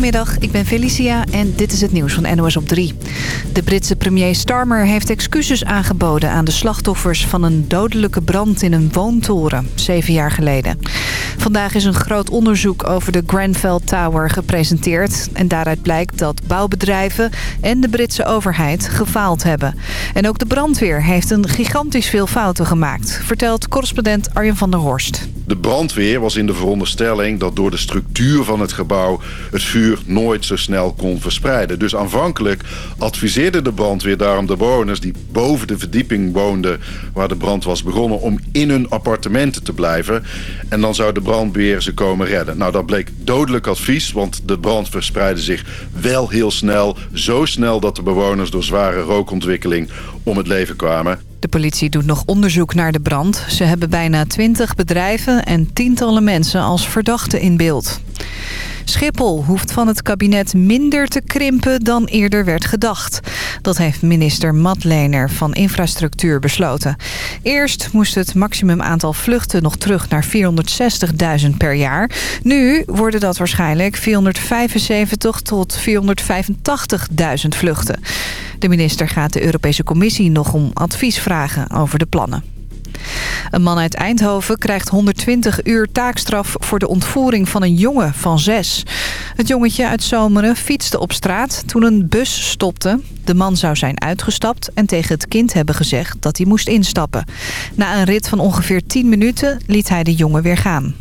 Goedemiddag, ik ben Felicia en dit is het nieuws van NOS op 3. De Britse premier Starmer heeft excuses aangeboden aan de slachtoffers van een dodelijke brand in een woontoren, zeven jaar geleden. Vandaag is een groot onderzoek over de Grenfell Tower gepresenteerd. En daaruit blijkt dat bouwbedrijven en de Britse overheid gefaald hebben. En ook de brandweer heeft een gigantisch veel fouten gemaakt, vertelt correspondent Arjen van der Horst. De brandweer was in de veronderstelling dat door de structuur van het gebouw het vuur nooit zo snel kon verspreiden. Dus aanvankelijk adviseerde de brandweer daarom de bewoners die boven de verdieping woonden waar de brand was begonnen om in hun appartementen te blijven. En dan zou de brandweer ze komen redden. Nou, dat bleek dodelijk advies, want de brand verspreidde zich wel heel snel. Zo snel dat de bewoners door zware rookontwikkeling om het leven kwamen. De politie doet nog onderzoek naar de brand. Ze hebben bijna 20 bedrijven en tientallen mensen als verdachten in beeld. Schiphol hoeft van het kabinet minder te krimpen dan eerder werd gedacht. Dat heeft minister Matlener van Infrastructuur besloten. Eerst moest het maximum aantal vluchten nog terug naar 460.000 per jaar. Nu worden dat waarschijnlijk 475 tot 485.000 vluchten. De minister gaat de Europese Commissie nog om advies vragen over de plannen. Een man uit Eindhoven krijgt 120 uur taakstraf voor de ontvoering van een jongen van zes. Het jongetje uit Zomeren fietste op straat toen een bus stopte. De man zou zijn uitgestapt en tegen het kind hebben gezegd dat hij moest instappen. Na een rit van ongeveer 10 minuten liet hij de jongen weer gaan.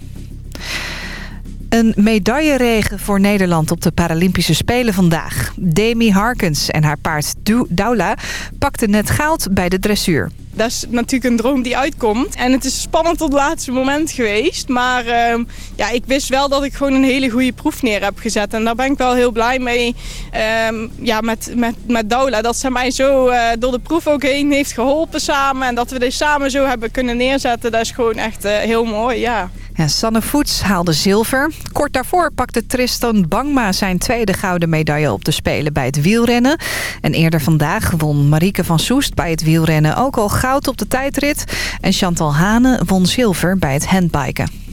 Een medailleregen voor Nederland op de Paralympische Spelen vandaag. Demi Harkens en haar paard Daula pakten net goud bij de dressuur. Dat is natuurlijk een droom die uitkomt. En het is spannend tot het laatste moment geweest. Maar uh, ja, ik wist wel dat ik gewoon een hele goede proef neer heb gezet. En daar ben ik wel heel blij mee uh, ja, met, met, met Daula. Dat ze mij zo uh, door de proef ook heen heeft geholpen samen. En dat we dit samen zo hebben kunnen neerzetten. Dat is gewoon echt eh, heel mooi, ja. Ja, Sanne Voets haalde zilver. Kort daarvoor pakte Tristan Bangma zijn tweede gouden medaille op de Spelen bij het wielrennen. En eerder vandaag won Marieke van Soest bij het wielrennen ook al goud op de tijdrit. En Chantal Hane won zilver bij het handbiken.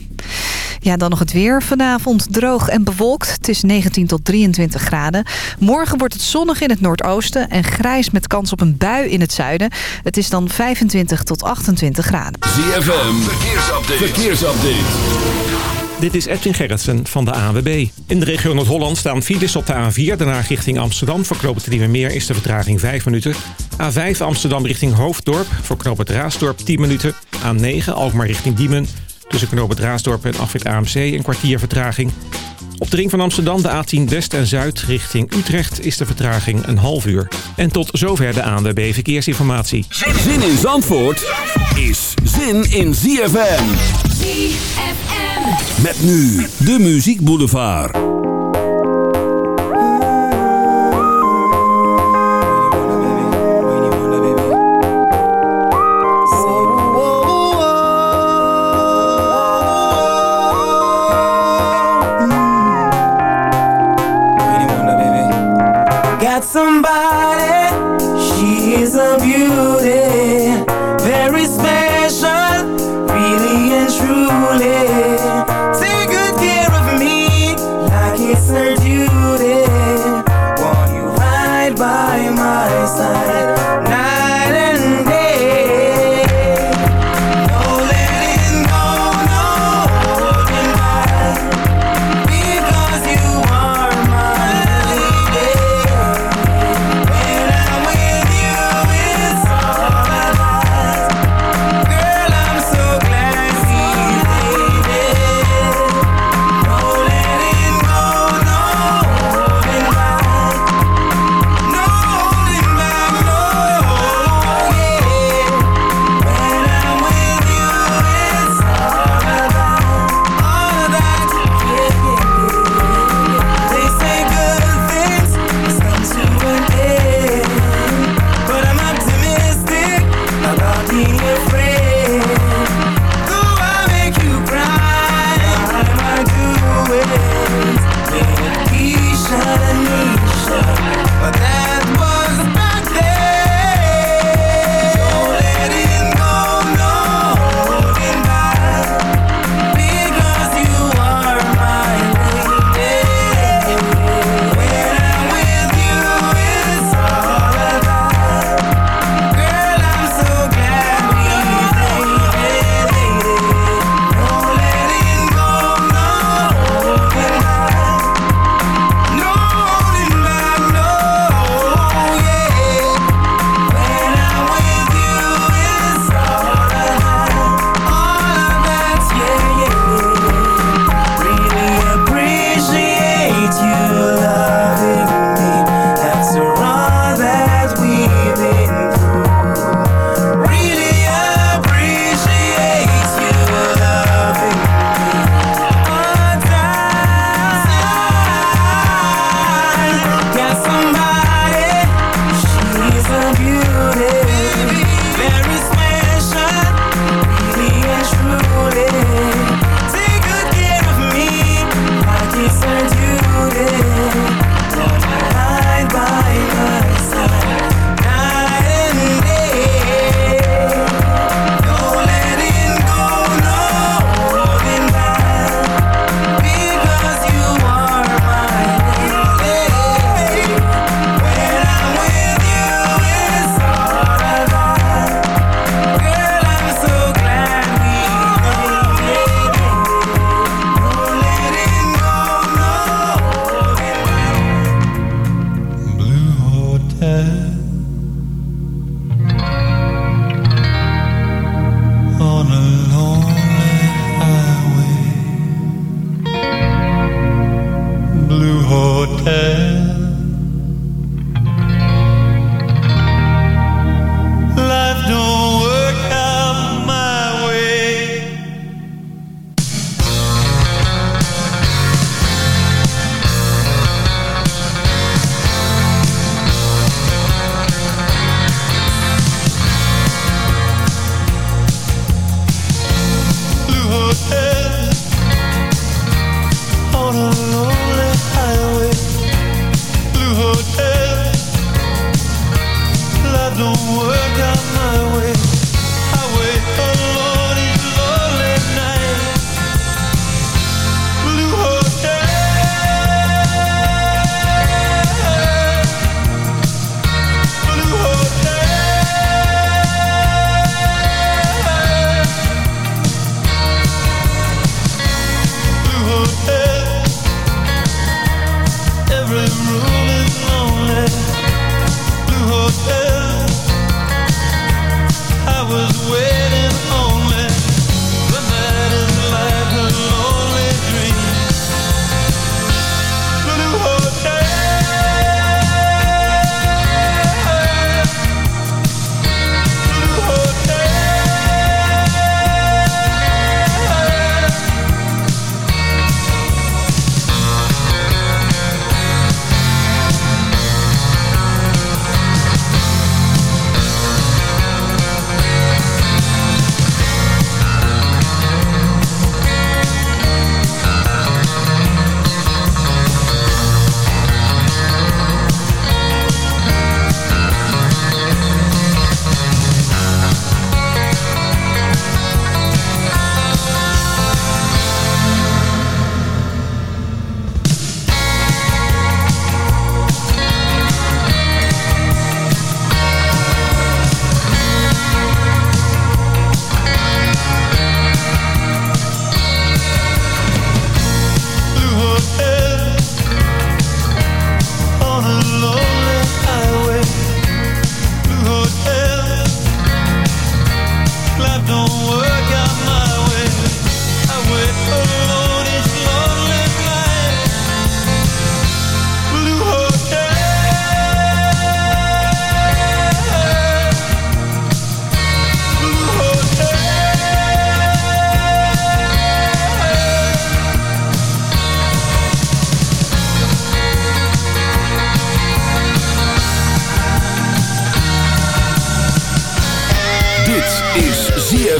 Ja, dan nog het weer. Vanavond droog en bewolkt. Het is 19 tot 23 graden. Morgen wordt het zonnig in het noordoosten en grijs met kans op een bui in het zuiden. Het is dan 25 tot 28 graden. ZFM, verkeersupdate. verkeersupdate. Dit is Edwin Gerritsen van de ANWB. In de regio Noord-Holland staan files op de A4. Daarna richting Amsterdam. Voor Knoop het Meer is de vertraging 5 minuten. A5 Amsterdam richting Hoofddorp. Voor Knoop het Raasdorp 10 minuten. A9 Alkmaar richting Diemen. Tussen Knoop het Raasdorp en Afrit AMC een kwartier vertraging. Op de ring van Amsterdam, de A10 West en Zuid richting Utrecht... is de vertraging een half uur. En tot zover de ANWB Verkeersinformatie. Zin in Zandvoort is zin in ZFM. ZFM. Met nu de Muziek Boulevard. Got somebody,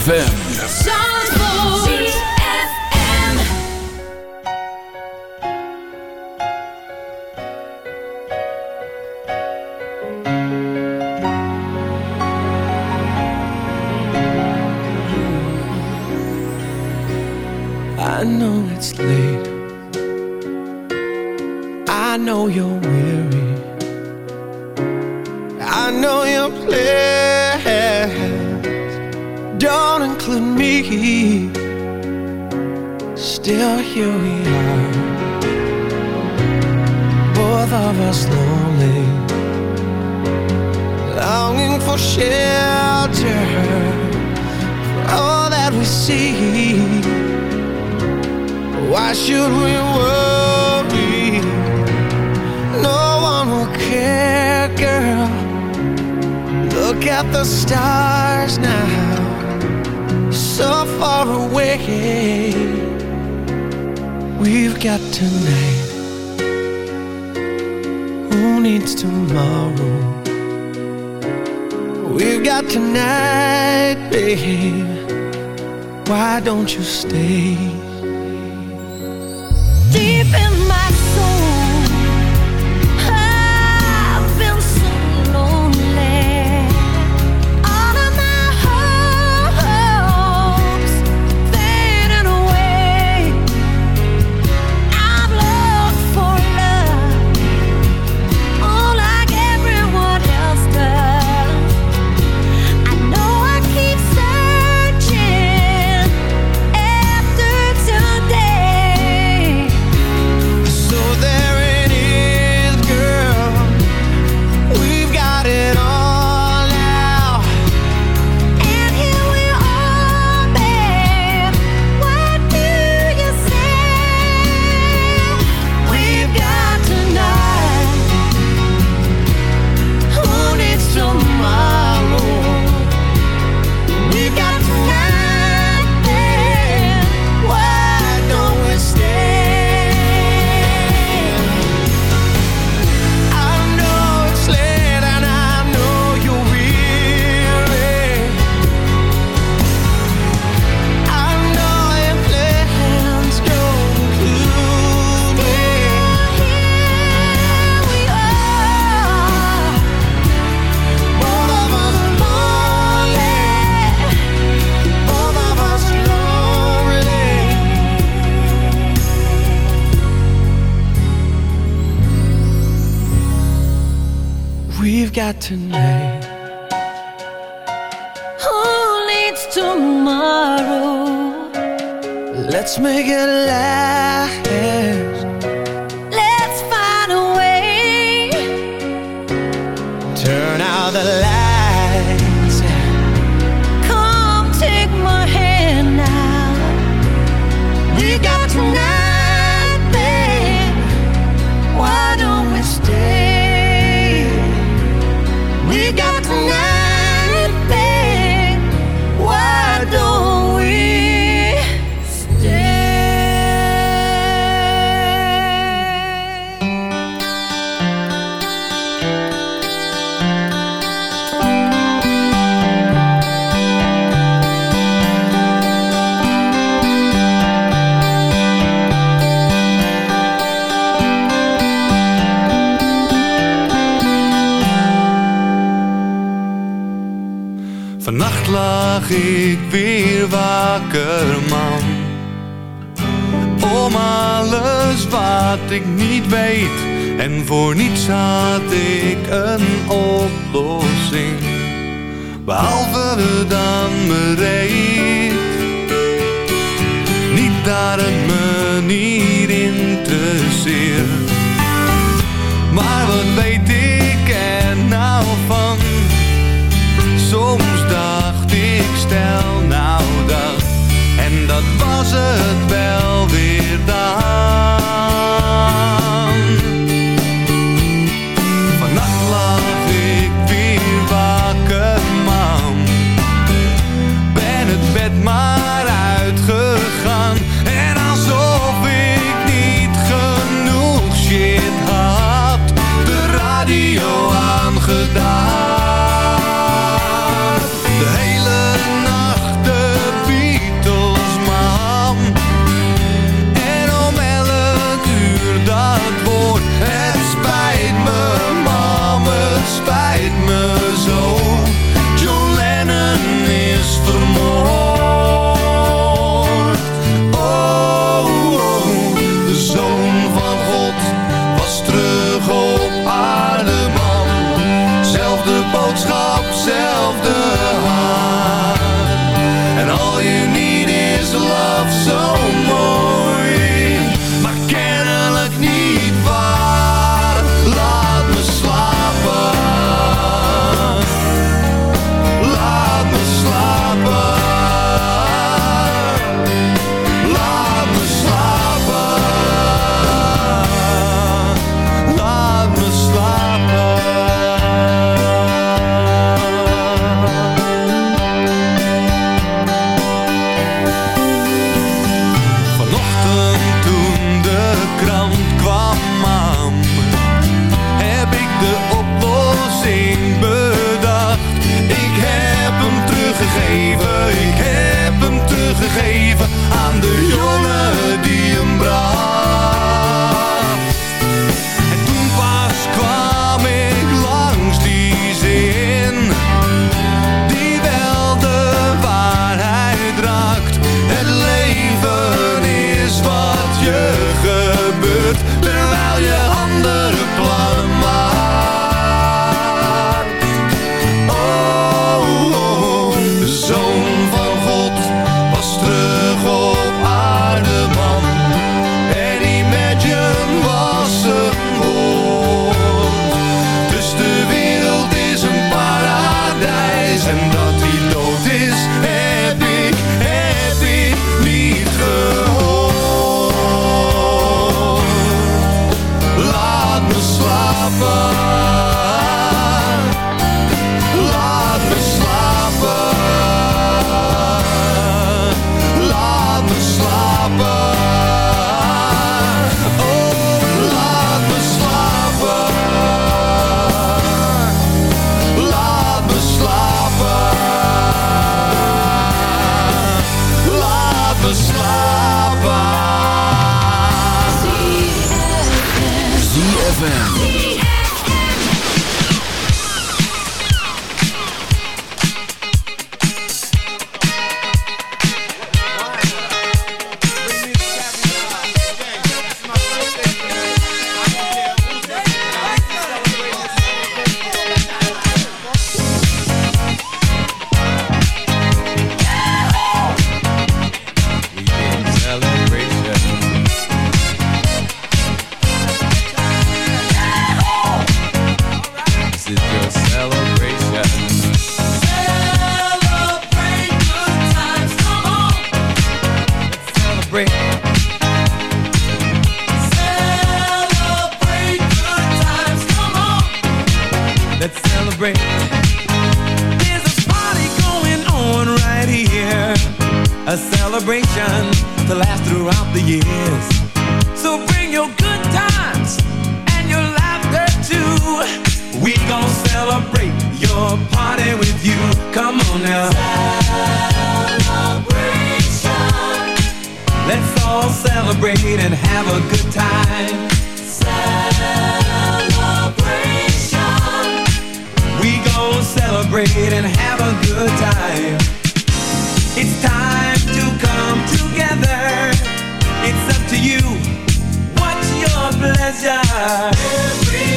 ZFM. weer wakker man. Om alles wat ik niet weet En voor niets had ik een oplossing. Behalve dan bereid Niet daar een manier interesseert. Maar wat weet ik was het. die. Every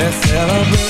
Let's celebrate.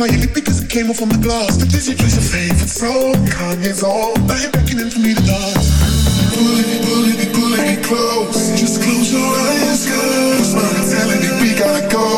playing it because it came off on the glass. The Disney place your favorite song. Kanye's on. Now you're beckoning for me to dance. Pull it, pull it, pull it close. Just close your eyes, girl. What's my mentality? We gotta go.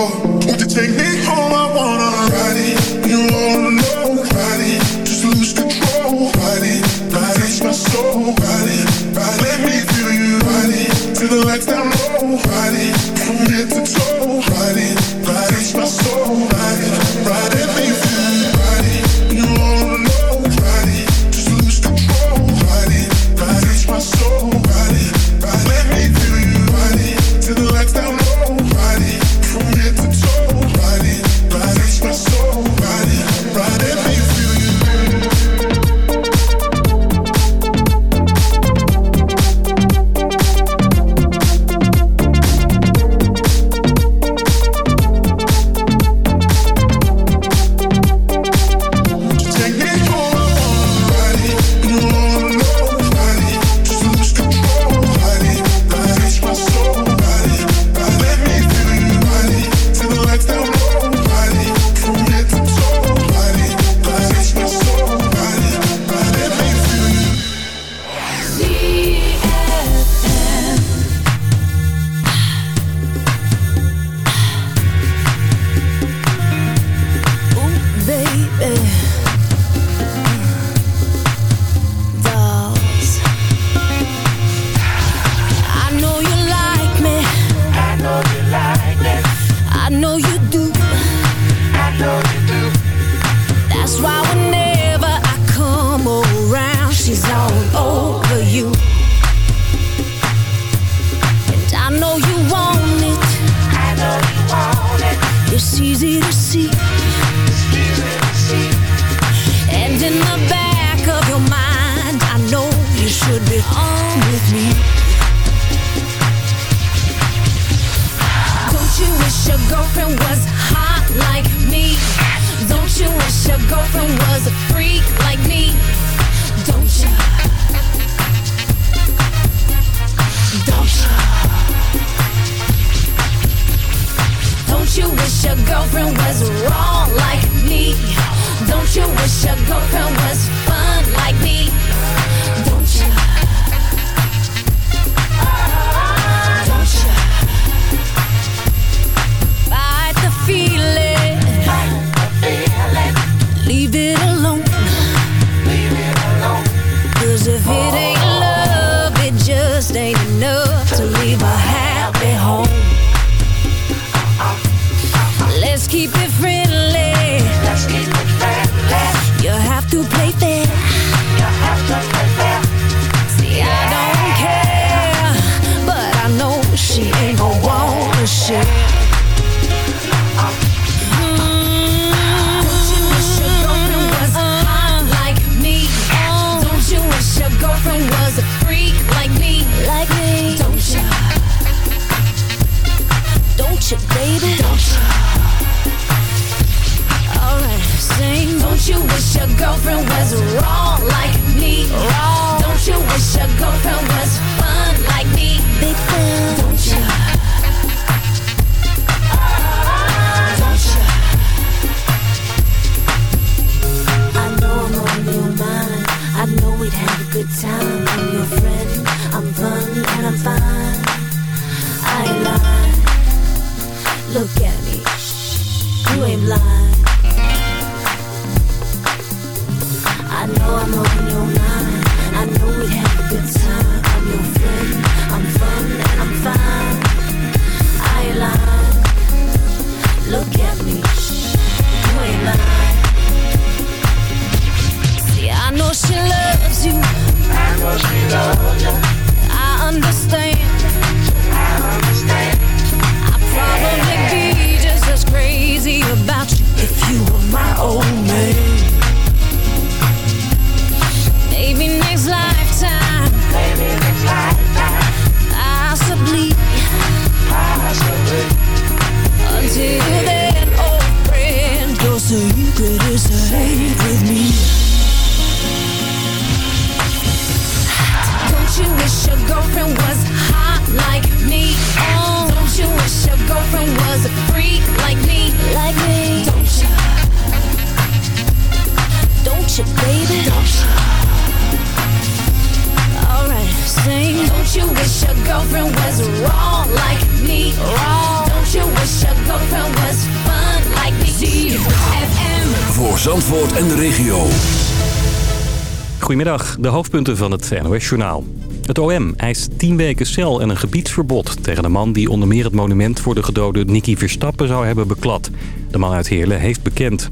van het NOS-journaal. Het OM eist 10 weken cel en een gebiedsverbod tegen de man die onder meer het monument voor de gedode Nicky Verstappen zou hebben beklad. De man uit Heerlen heeft bekend.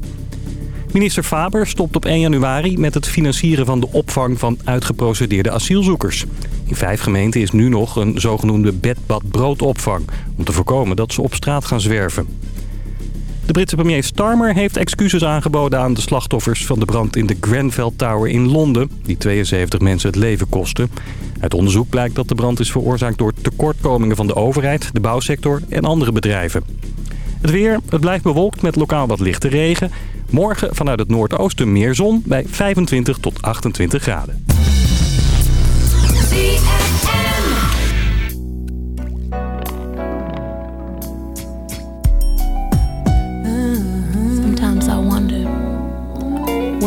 Minister Faber stopt op 1 januari met het financieren van de opvang van uitgeprocedeerde asielzoekers. In vijf gemeenten is nu nog een zogenoemde bedbad broodopvang om te voorkomen dat ze op straat gaan zwerven. De Britse premier Starmer heeft excuses aangeboden aan de slachtoffers van de brand in de Grenfell Tower in Londen, die 72 mensen het leven kostte. Uit onderzoek blijkt dat de brand is veroorzaakt door tekortkomingen van de overheid, de bouwsector en andere bedrijven. Het weer, het blijft bewolkt met lokaal wat lichte regen. Morgen vanuit het noordoosten meer zon bij 25 tot 28 graden.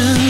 emotions